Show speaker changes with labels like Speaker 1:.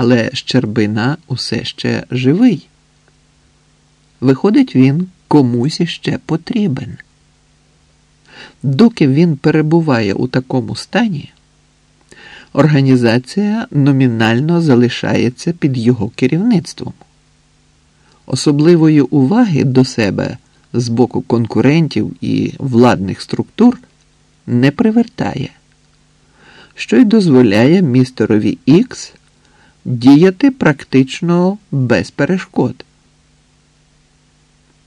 Speaker 1: але Щербина усе ще живий. Виходить, він комусь іще потрібен. Доки він перебуває у такому стані, організація номінально залишається під його керівництвом. Особливої уваги до себе з боку конкурентів і владних структур не привертає, що й дозволяє містерові Ікс діяти практично без перешкод.